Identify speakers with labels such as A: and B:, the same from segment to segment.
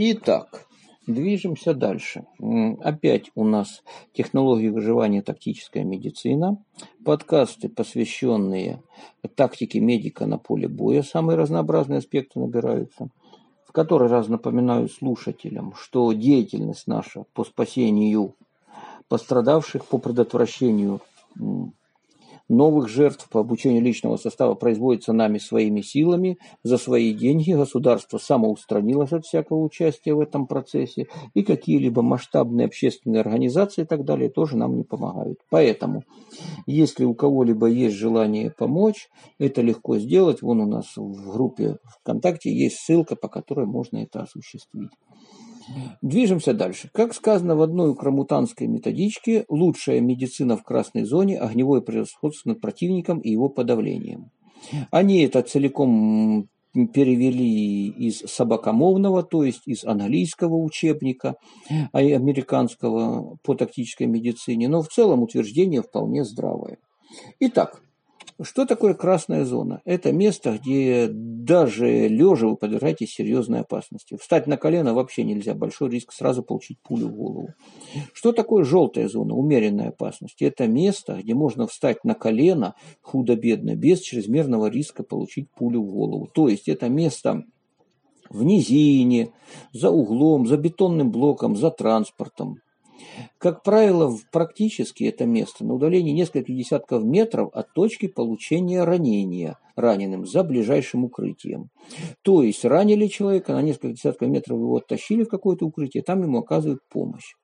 A: Итак, движемся дальше. Опять у нас технологии выживания, тактическая медицина. Подкасты, посвященные тактике медика на поле боя. Самые разнообразные аспекты набираются. В который раз напоминаю слушателям, что деятельность наша по спасению пострадавших, по предотвращению новых жертв по обучению личного состава производится нами своими силами, за свои деньги. Государство самоустранилось от всякого участия в этом процессе. И какие-либо масштабные общественные организации и так далее тоже нам не помогают. Поэтому, если у кого-либо есть желание помочь, это легко сделать. Вон у нас в группе ВКонтакте есть ссылка, по которой можно это осуществить. Движемся дальше. Как сказано в одной укромутанской методичке, лучшая медицина в красной зоне – огневое превосходство над противником и его подавлением. Они это целиком перевели из собакомовного, то есть из английского учебника а американского по тактической медицине, но в целом утверждение вполне здравое. Итак, что такое красная зона? Это место, где даже лежа вы подвергаетесь серьезной опасности. Встать на колено вообще нельзя, большой риск сразу получить пулю в голову. Что такое желтая зона, умеренная опасность? Это место, где можно встать на колено худо-бедно, без чрезмерного риска получить пулю в голову. То есть это место в низине, за углом, за бетонным блоком, за транспортом. Как правило, практически это место на удалении нескольких десятков метров от точки получения ранения раненым за ближайшим укрытием. То есть ранили человека, на несколько десятков метров его оттащили в какое-то укрытие, там ему оказывают помощь.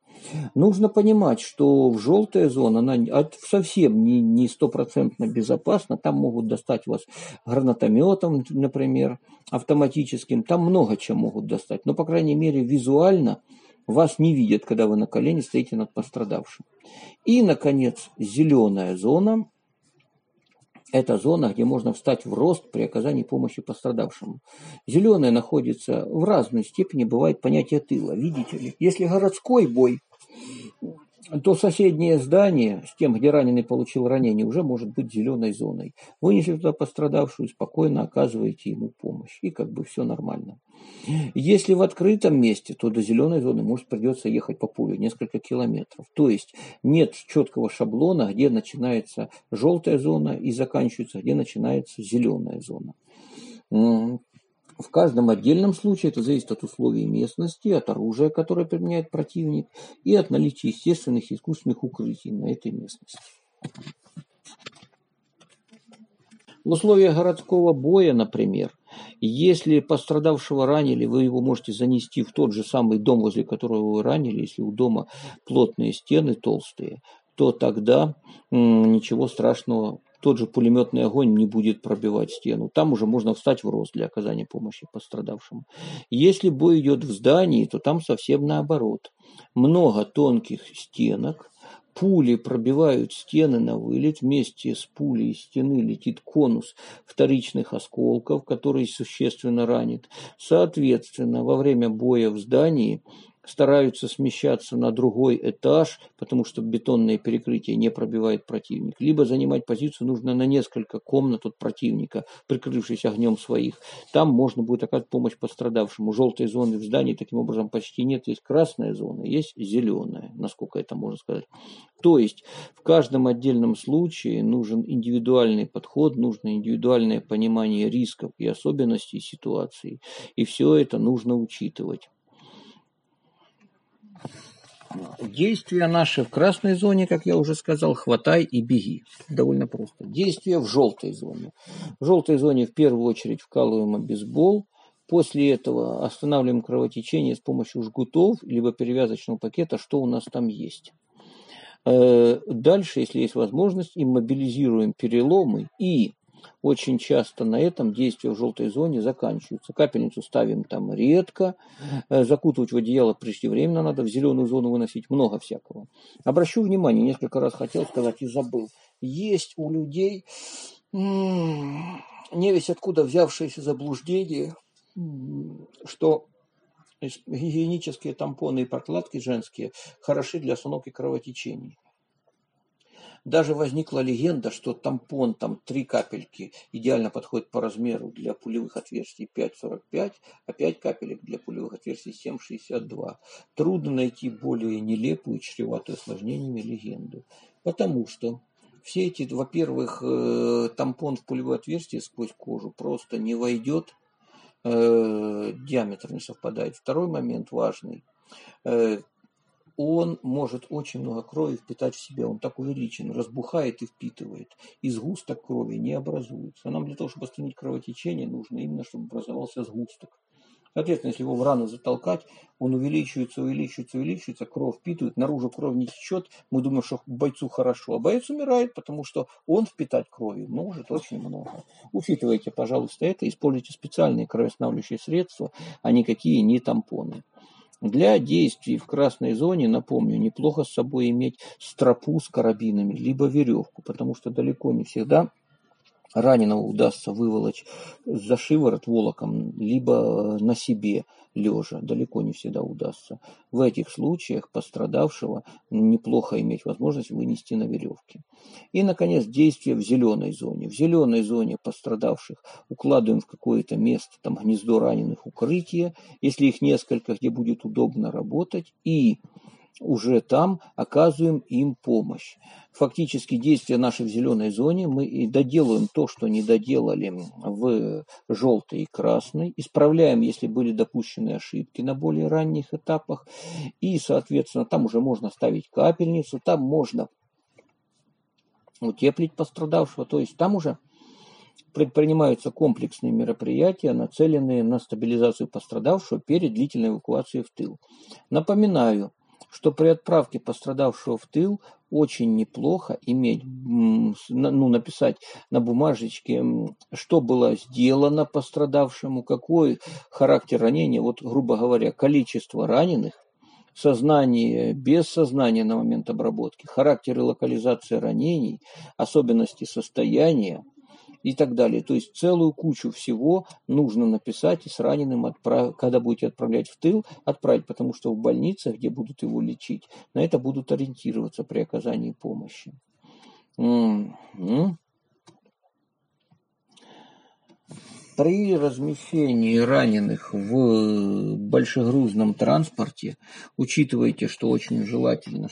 A: Нужно понимать, что в желтая зона она совсем не стопроцентно безопасна. Там могут достать вас гранатометом, например, автоматическим. Там много чем могут достать. Но, по крайней мере, визуально вас не видят, когда вы на колене стоите над пострадавшим. И, наконец, зеленая зона. Это зона, где можно встать в рост при оказании помощи пострадавшему. Зеленая находится в разной степени, бывает понятие тыла. Видите ли, если городской бой, то соседнее здание с тем, где раненый получил ранение, уже может быть зеленой зоной. Вынесли туда пострадавшую, спокойно оказываете ему помощь. И как бы все нормально. Если в открытом месте, то до зеленой зоны может придется ехать по полю несколько километров. То есть нет четкого шаблона, где начинается желтая зона и заканчивается, где начинается зеленая зона. В каждом отдельном случае это зависит от условий местности, от оружия, которое применяет противник, и от наличия естественных и искусственных укрытий на этой местности. В условиях городского боя, например, если пострадавшего ранили, вы его можете занести в тот же самый дом, возле которого вы ранили, если у дома плотные стены толстые, то тогда ничего страшного тот же пулеметный огонь не будет пробивать стену. Там уже можно встать в рост для оказания помощи пострадавшему. Если бой идет в здании, то там совсем наоборот. Много тонких стенок, пули пробивают стены на вылет, вместе с пулей из стены летит конус вторичных осколков, который существенно ранит. Соответственно, во время боя в здании стараются смещаться на другой этаж, потому что бетонное перекрытие не пробивает противник. Либо занимать позицию нужно на несколько комнат от противника, прикрывшись огнем своих. Там можно будет оказать помощь пострадавшему. Желтой зоны в здании таким образом почти нет. Есть красная зона, есть зеленая, насколько это можно сказать. То есть в каждом отдельном случае нужен индивидуальный подход, нужно индивидуальное понимание рисков и особенностей ситуации. И все это нужно учитывать. Действия наши в красной зоне, как я уже сказал, хватай и беги. Довольно просто. Действия в желтой зоне. В желтой зоне в первую очередь вкалываем обезбол. После этого останавливаем кровотечение с помощью жгутов, либо перевязочного пакета, что у нас там есть. Э, дальше, если есть возможность, иммобилизируем переломы и очень часто на этом действия в желтой зоне заканчиваются. Капельницу ставим там редко, э, закутывать в одеяло преждевременно надо, в зеленую зону выносить много всякого. Обращу внимание, несколько раз хотел сказать и забыл. Есть у людей не весь откуда взявшееся заблуждение, что гигиенические тампоны и прокладки женские хороши для остановки кровотечений. Даже возникла легенда, что тампон, там три капельки идеально подходит по размеру для пулевых отверстий 5,45, а 5 капелек для пулевых отверстий 7,62. Трудно найти более нелепую и чреватую осложнениями легенду. Потому что все эти, во-первых, э, тампон в пулевое отверстие сквозь кожу просто не войдет, э, диаметр не совпадает. Второй момент важный э, он может очень много крови впитать в себя, он так увеличен, разбухает и впитывает. И сгусток крови не образуется. Нам для того, чтобы остановить кровотечение, нужно именно, чтобы образовался сгусток. Соответственно, если его в рану затолкать, он увеличивается, увеличивается, увеличивается, кровь впитывает, наружу кровь не течет, мы думаем, что бойцу хорошо, а боец умирает, потому что он впитать крови может очень много. Учитывайте, пожалуйста, это, используйте специальные кровоостанавливающие средства, а никакие не тампоны. Для действий в красной зоне, напомню, неплохо с собой иметь стропу с карабинами, либо веревку, потому что далеко не всегда раненого удастся выволочь за шиворот волоком, либо на себе лежа. Далеко не всегда удастся. В этих случаях пострадавшего неплохо иметь возможность вынести на веревке. И, наконец, действие в зеленой зоне. В зеленой зоне пострадавших укладываем в какое-то место, там гнездо раненых, укрытие, если их несколько, где будет удобно работать. И уже там оказываем им помощь. Фактически действия наши в зеленой зоне мы и доделаем то, что не доделали в желтой и красной, исправляем, если были допущены ошибки на более ранних этапах, и, соответственно, там уже можно ставить капельницу, там можно утеплить пострадавшего, то есть там уже предпринимаются комплексные мероприятия, нацеленные на стабилизацию пострадавшего перед длительной эвакуацией в тыл. Напоминаю, что при отправке пострадавшего в тыл очень неплохо иметь, ну, написать на бумажечке, что было сделано пострадавшему, какой характер ранения, вот, грубо говоря, количество раненых, сознание без сознания на момент обработки, характер и локализация ранений, особенности состояния, и так далее. То есть целую кучу всего нужно написать и с раненым, отправ... когда будете отправлять в тыл, отправить, потому что в больницах, где будут его лечить, на это будут ориентироваться при оказании помощи. При размещении раненых в большегрузном транспорте учитывайте, что очень желательно,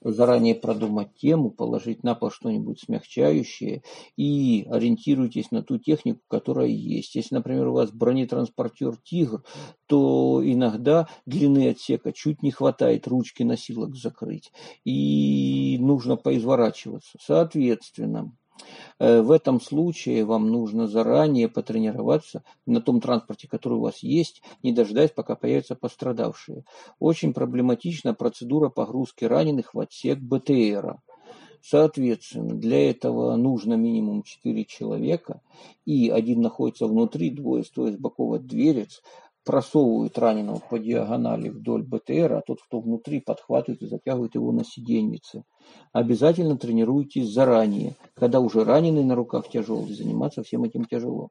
A: заранее продумать тему, положить на пол что-нибудь смягчающее и ориентируйтесь на ту технику, которая есть. Если, например, у вас бронетранспортер «Тигр», то иногда длины отсека чуть не хватает ручки носилок закрыть, и нужно поизворачиваться. Соответственно, Э, в этом случае вам нужно заранее потренироваться на том транспорте, который у вас есть, не дожидаясь, пока появятся пострадавшие. Очень проблематична процедура погрузки раненых в отсек БТРа. Соответственно, для этого нужно минимум 4 человека, и один находится внутри, двое стоят с боков от дверец, просовывают раненого по диагонали вдоль БТР, а тот, кто внутри, подхватывает и затягивает его на сиденьице. Обязательно тренируйтесь заранее, когда уже раненый на руках тяжелый, заниматься всем этим тяжело.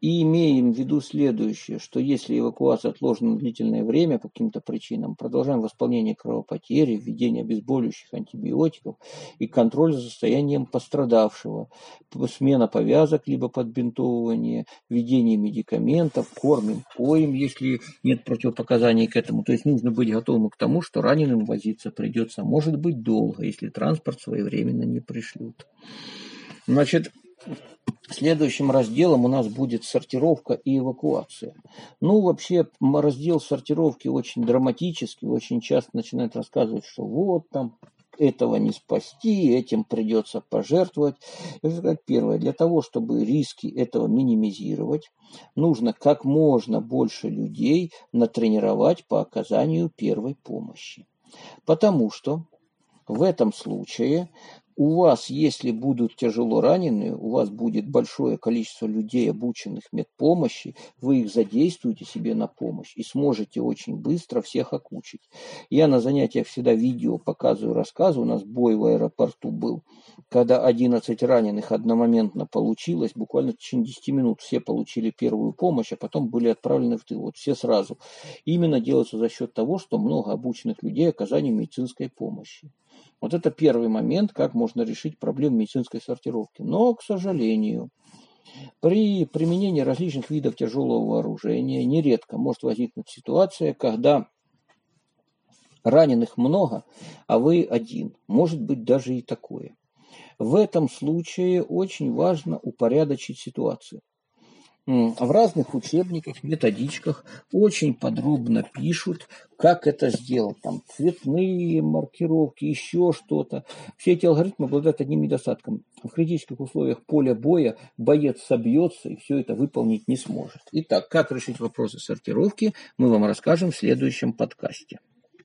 A: И имеем в виду следующее, что если эвакуация отложена на длительное время по каким-то причинам, продолжаем восполнение кровопотери, введение обезболивающих антибиотиков и контроль за состоянием пострадавшего, смена повязок, либо подбинтовывание, введение медикаментов, кормим, поим, если нет противопоказаний к этому. То есть нужно быть готовым к тому, что раненым возиться придется, может быть, долго, если транспорт своевременно не пришлют. Значит, Следующим разделом у нас будет сортировка и эвакуация. Ну, вообще, раздел сортировки очень драматический, очень часто начинают рассказывать, что вот там этого не спасти, этим придется пожертвовать. Это первое. Для того, чтобы риски этого минимизировать, нужно как можно больше людей натренировать по оказанию первой помощи. Потому что в этом случае у вас, если будут тяжело раненые, у вас будет большое количество людей, обученных медпомощи, вы их задействуете себе на помощь и сможете очень быстро всех окучить. Я на занятиях всегда видео показываю, рассказываю. У нас бой в аэропорту был, когда 11 раненых одномоментно получилось, буквально в течение 10 минут все получили первую помощь, а потом были отправлены в тыл. Вот все сразу. Именно делается за счет того, что много обученных людей оказанию медицинской помощи. Вот это первый момент, как можно решить проблему медицинской сортировки. Но, к сожалению, при применении различных видов тяжелого вооружения нередко может возникнуть ситуация, когда раненых много, а вы один. Может быть даже и такое. В этом случае очень важно упорядочить ситуацию. В разных учебниках, методичках очень подробно пишут, как это сделать. Там цветные маркировки, еще что-то. Все эти алгоритмы обладают одним недостатком. В критических условиях поля боя боец собьется и все это выполнить не сможет. Итак, как решить вопросы сортировки, мы вам расскажем в следующем подкасте.